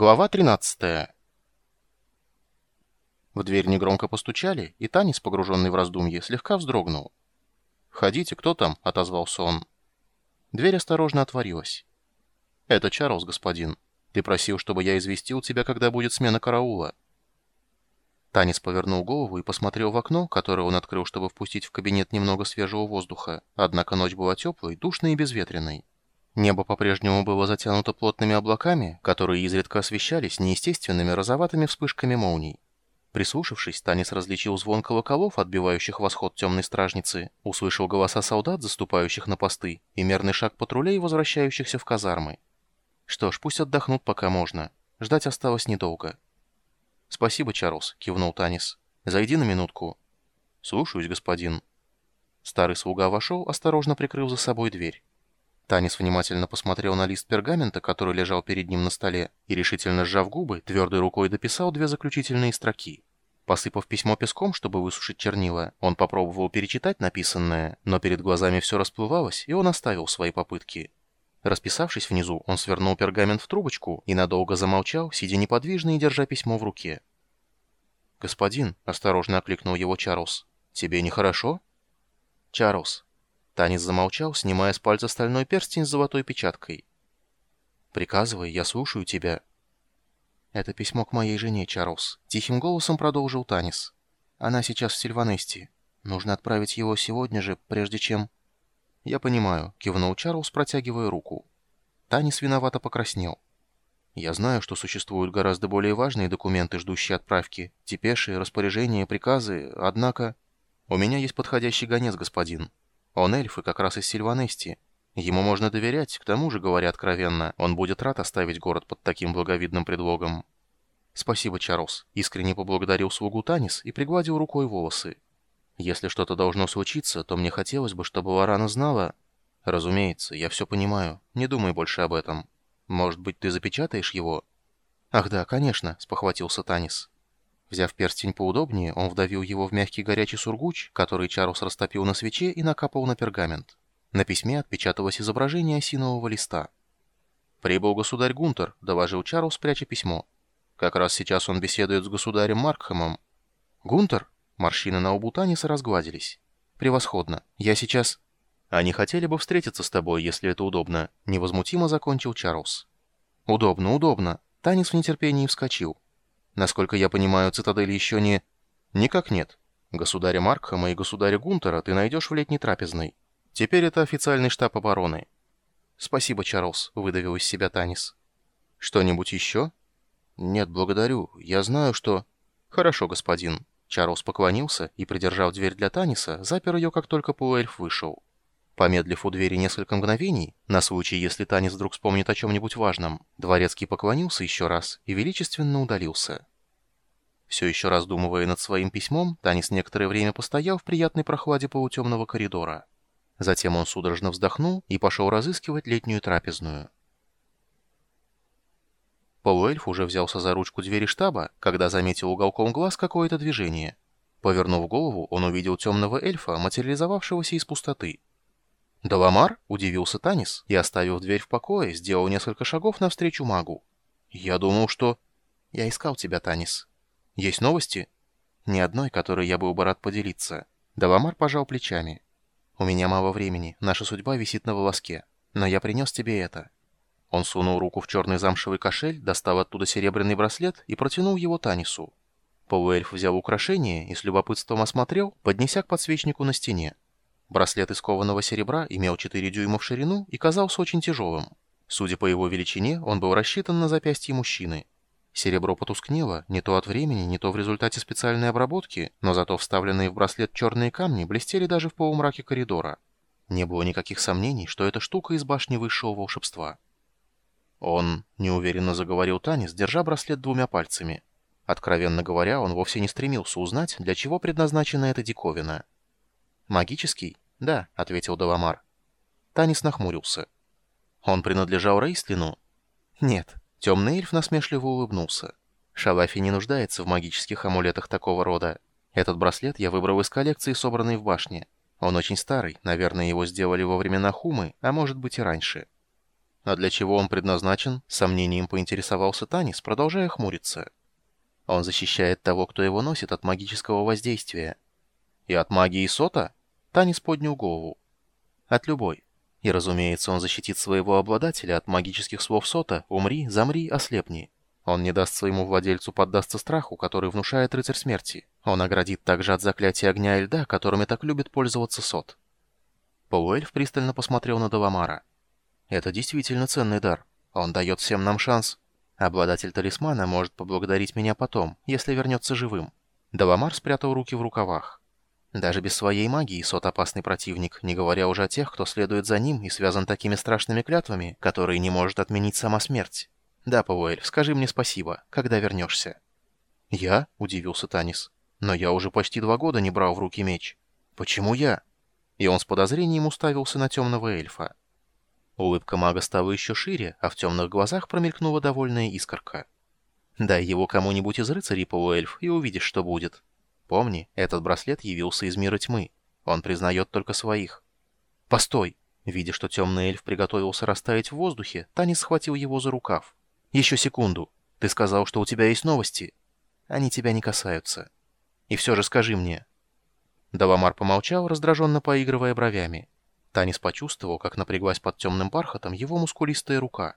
Глава 13. В дверь негромко постучали, и Танис, погруженный в раздумье, слегка вздрогнул. «Входите, кто там?» — отозвался он. Дверь осторожно отворилась. «Это Чарльз, господин. Ты просил, чтобы я известил тебя, когда будет смена караула». Танис повернул голову и посмотрел в окно, которое он открыл, чтобы впустить в кабинет немного свежего воздуха, однако ночь была теплой, душной и безветренной. Небо по-прежнему было затянуто плотными облаками, которые изредка освещались неестественными розоватыми вспышками молний. Прислушавшись, Танис различил звон колоколов, отбивающих восход темной стражницы, услышал голоса солдат, заступающих на посты, и мерный шаг патрулей, возвращающихся в казармы. Что ж, пусть отдохнут, пока можно. Ждать осталось недолго. «Спасибо, Чарльз», — кивнул Танис. «Зайди на минутку». «Слушаюсь, господин». Старый слуга вошел, осторожно прикрыв за собой дверь. Танис внимательно посмотрел на лист пергамента, который лежал перед ним на столе, и, решительно сжав губы, твердой рукой дописал две заключительные строки. Посыпав письмо песком, чтобы высушить чернила, он попробовал перечитать написанное, но перед глазами все расплывалось, и он оставил свои попытки. Расписавшись внизу, он свернул пергамент в трубочку и надолго замолчал, сидя неподвижно и держа письмо в руке. «Господин», — осторожно окликнул его Чарльз, — «тебе нехорошо?» «Чарльз, Танец замолчал, снимая с пальца стальной перстень с золотой печаткой. «Приказывай, я слушаю тебя». «Это письмо к моей жене, Чарльз», — тихим голосом продолжил Танис. «Она сейчас в Сильванесте. Нужно отправить его сегодня же, прежде чем...» «Я понимаю», — кивнул Чарльз, протягивая руку. Танис виновато покраснел. «Я знаю, что существуют гораздо более важные документы, ждущие отправки, депеши, распоряжения, приказы, однако...» «У меня есть подходящий гонец, господин», он эльф и как раз из Сильванести. Ему можно доверять, к тому же, говоря откровенно, он будет рад оставить город под таким благовидным предлогом. «Спасибо, Чарльз», — искренне поблагодарил слугу Танис и пригладил рукой волосы. «Если что-то должно случиться, то мне хотелось бы, чтобы Лорана знала...» «Разумеется, я все понимаю. Не думай больше об этом. Может быть, ты запечатаешь его?» «Ах да, конечно», — спохватился Танис. Взяв перстень поудобнее, он вдавил его в мягкий горячий сургуч, который Чарльз растопил на свече и накапал на пергамент. На письме отпечаталось изображение осинового листа. «Прибыл государь Гунтер», — доложил Чарльз, пряча письмо. «Как раз сейчас он беседует с государем Маркхэмом». «Гунтер?» Морщины на лбу Таниса разгладились. «Превосходно. Я сейчас...» «Они хотели бы встретиться с тобой, если это удобно», — невозмутимо закончил Чарльз. «Удобно, удобно». Танис в нетерпении вскочил. Насколько я понимаю, цитадель еще не... Никак нет. Государя Маркхама и государя Гунтера ты найдешь в летней трапезной. Теперь это официальный штаб обороны. Спасибо, Чарльз, выдавил из себя Танис. Что-нибудь еще? Нет, благодарю. Я знаю, что... Хорошо, господин. Чарльз поклонился и, придержав дверь для Таниса, запер ее, как только полуэльф вышел. Помедлив у двери несколько мгновений, на случай, если Танис вдруг вспомнит о чем-нибудь важном, Дворецкий поклонился еще раз и величественно удалился. Все еще раздумывая над своим письмом, Танис некоторое время постоял в приятной прохладе полутемного коридора. Затем он судорожно вздохнул и пошел разыскивать летнюю трапезную. Полуэльф уже взялся за ручку двери штаба, когда заметил уголком глаз какое-то движение. Повернув голову, он увидел темного эльфа, материализовавшегося из пустоты. «Даламар?» — удивился Танис и, оставив дверь в покое, сделал несколько шагов навстречу магу. «Я думал, что...» «Я искал тебя, Танис. Есть новости?» «Ни одной, которой я был бы рад поделиться». Даламар пожал плечами. «У меня мало времени, наша судьба висит на волоске. Но я принес тебе это». Он сунул руку в черный замшевый кошель, достал оттуда серебряный браслет и протянул его Танису. Полуэльф взял украшение и с любопытством осмотрел, поднеся к подсвечнику на стене. Браслет из кованого серебра имел 4 дюйма в ширину и казался очень тяжелым. Судя по его величине, он был рассчитан на запястье мужчины. Серебро потускнело, не то от времени, не то в результате специальной обработки, но зато вставленные в браслет черные камни блестели даже в полумраке коридора. Не было никаких сомнений, что это штука из башни высшего волшебства. Он неуверенно заговорил Танис, держа браслет двумя пальцами. Откровенно говоря, он вовсе не стремился узнать, для чего предназначена эта диковина. «Магический?» «Да», — ответил Даламар. Танис нахмурился. «Он принадлежал Рейстлину?» «Нет». Темный эльф насмешливо улыбнулся. «Шалафи не нуждается в магических амулетах такого рода. Этот браслет я выбрал из коллекции, собранной в башне. Он очень старый, наверное, его сделали во времена Хумы, а может быть и раньше». А для чего он предназначен? Сомнением поинтересовался Танис, продолжая хмуриться. Он защищает того, кто его носит, от магического воздействия. И от магии Сота? Танис поднял голову. От любой. И, разумеется, он защитит своего обладателя от магических слов Сота «Умри, замри, ослепни». Он не даст своему владельцу поддаться страху, который внушает рыцарь смерти. Он оградит также от заклятия огня и льда, которыми так любит пользоваться Сот. Полуэльф пристально посмотрел на Даламара. «Это действительно ценный дар. Он дает всем нам шанс. Обладатель талисмана может поблагодарить меня потом, если вернется живым». Даламар спрятал руки в рукавах. Даже без своей магии Сот опасный противник, не говоря уже о тех, кто следует за ним и связан такими страшными клятвами, которые не может отменить сама смерть. «Да, Пауэль, скажи мне спасибо, когда вернешься». «Я?» — удивился Танис. «Но я уже почти два года не брал в руки меч. Почему я?» И он с подозрением уставился на темного эльфа. Улыбка мага стала еще шире, а в темных глазах промелькнула довольная искорка. «Дай его кому-нибудь из рыцарей, полуэльф, и увидишь, что будет. Помни, этот браслет явился из мира тьмы. Он признает только своих». «Постой!» Видя, что темный эльф приготовился растаять в воздухе, Танис схватил его за рукав. «Еще секунду. Ты сказал, что у тебя есть новости. Они тебя не касаются. И все же скажи мне». Даламар помолчал, раздраженно поигрывая бровями. Танис почувствовал, как напряглась под темным бархатом его мускулистая рука.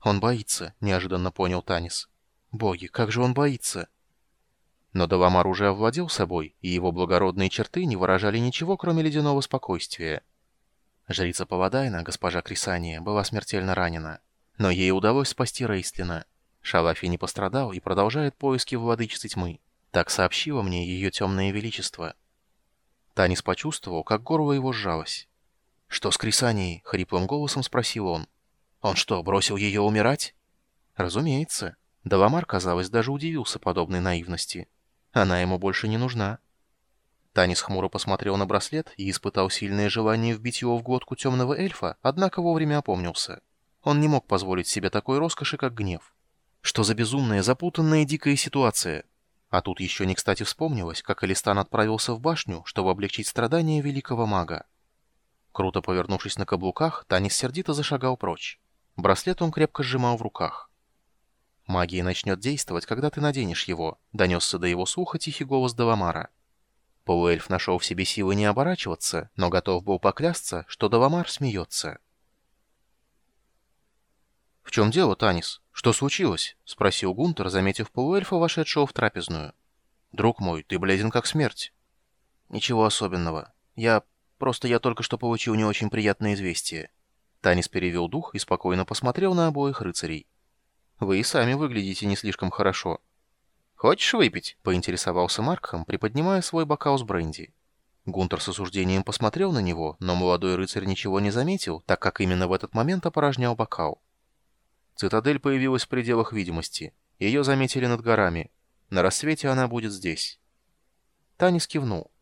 «Он боится», — неожиданно понял Танис. «Боги, как же он боится!» Но Даламар уже овладел собой, и его благородные черты не выражали ничего, кроме ледяного спокойствия. Жрица Павадайна, госпожа Крисания, была смертельно ранена. Но ей удалось спасти Рейстлина. Шалафи не пострадал и продолжает поиски владычицы тьмы. Так сообщило мне ее темное величество. Танис почувствовал, как горло его сжалось. «Что с Крисанией?» — хриплым голосом спросил он. «Он что, бросил ее умирать?» «Разумеется». Даламар, казалось, даже удивился подобной наивности. Она ему больше не нужна. Танис хмуро посмотрел на браслет и испытал сильное желание вбить его в глотку темного эльфа, однако вовремя опомнился. Он не мог позволить себе такой роскоши, как гнев. Что за безумная, запутанная, дикая ситуация? А тут еще не кстати вспомнилось, как Элистан отправился в башню, чтобы облегчить страдания великого мага. Круто повернувшись на каблуках, Танис сердито зашагал прочь. Браслет он крепко сжимал в руках. «Магия начнет действовать, когда ты наденешь его», — донесся до его слуха тихий голос Даламара. Полуэльф нашел в себе силы не оборачиваться, но готов был поклясться, что Даламар смеется. «В чем дело, Танис? Что случилось?» — спросил Гунтер, заметив полуэльфа, вошедшего в трапезную. «Друг мой, ты бледен как смерть». «Ничего особенного. Я... Просто я только что получил не очень приятное известие». Танис перевел дух и спокойно посмотрел на обоих рыцарей. «Вы и сами выглядите не слишком хорошо». «Хочешь выпить?» — поинтересовался Маркхам, приподнимая свой бокал с бренди. Гунтер с осуждением посмотрел на него, но молодой рыцарь ничего не заметил, так как именно в этот момент опорожнял бокал. Цитадель появилась в пределах видимости. Ее заметили над горами. На рассвете она будет здесь. Танис кивнул.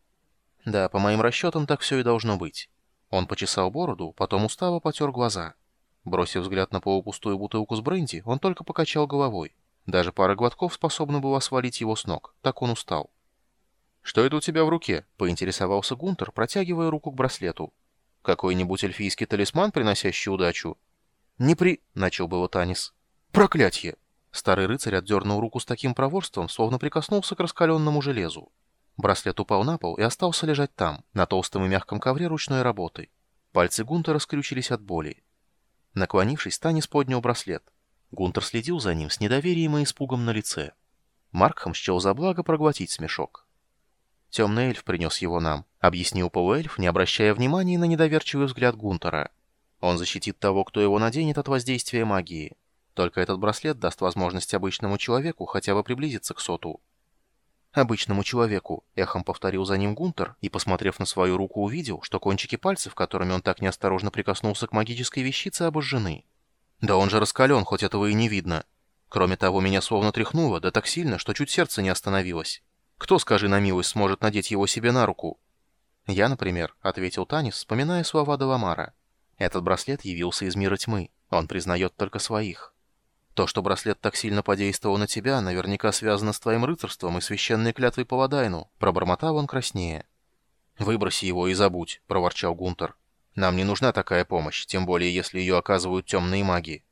Да, по моим расчетам, так все и должно быть. Он почесал бороду, потом устало потер глаза. Бросив взгляд на полупустую бутылку с бренди, он только покачал головой. Даже пара глотков способна была свалить его с ног, так он устал. «Что это у тебя в руке?» — поинтересовался Гунтер, протягивая руку к браслету. «Какой-нибудь эльфийский талисман, приносящий удачу?» «Не при...» — начал было Танис. «Проклятье!» Старый рыцарь отдернул руку с таким проворством, словно прикоснулся к раскаленному железу. Браслет упал на пол и остался лежать там, на толстом и мягком ковре ручной работы. Пальцы Гунтера скрючились от боли. Наклонившись, Танис поднял браслет. Гунтер следил за ним с недоверием и испугом на лице. Маркхам счел за благо проглотить смешок. «Темный эльф принес его нам», — объяснил полуэльф, не обращая внимания на недоверчивый взгляд Гунтера. Он защитит того, кто его наденет от воздействия магии. Только этот браслет даст возможность обычному человеку хотя бы приблизиться к соту. «Обычному человеку», — эхом повторил за ним Гунтер и, посмотрев на свою руку, увидел, что кончики пальцев, которыми он так неосторожно прикоснулся к магической вещице, обожжены. «Да он же раскален, хоть этого и не видно. Кроме того, меня словно тряхнуло, да так сильно, что чуть сердце не остановилось. Кто, скажи на милость, сможет надеть его себе на руку?» «Я, например», — ответил Танис, вспоминая слова Даламара. Этот браслет явился из мира тьмы. Он признает только своих. То, что браслет так сильно подействовал на тебя, наверняка связано с твоим рыцарством и священной клятвой Паладайну, пробормотал он краснее. «Выброси его и забудь», — проворчал Гунтер. Нам не нужна такая помощь, тем более если ее оказывают темные маги.